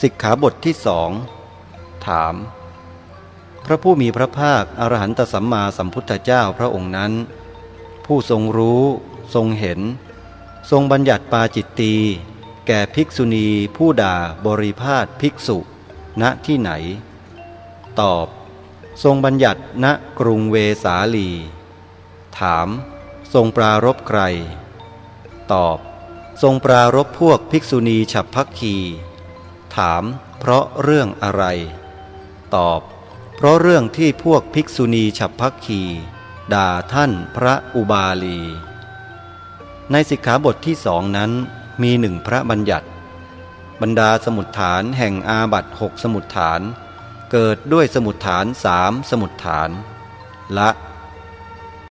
สิกขาบทที่สองถาม พระผู้มีพระภาคอรหันตสัมมาสัมพุทธเจ้าพระองค์นั้น ผู้ทรงรู้ทรงเห็น ทรงบัญญัติปาจิตตี แก่ภิกษุณีผู้ด่าบริพาทภิกษุ ณที่ไหน ตอบ ทรงบัญญัติณกรุงเวสาลี ถาม ทรงปรารบใคร ตอบ ทรงปรารบพวกภิกษุณีฉับพักคี ถาม เพราะเรื่องอะไร ตอบ เพราะเรื่องที่พวกภิกษุณีฉับพักคีด่าท่านพระอุบาลี ในสิกขาบทที่สองนั้นมีหนึ่งพระบัญญัติ บรรดาสมุดฐานแห่งอาบัตหกสมุดฐาน เกิดด้วยสมุดฐานสามสมุดฐาน ละ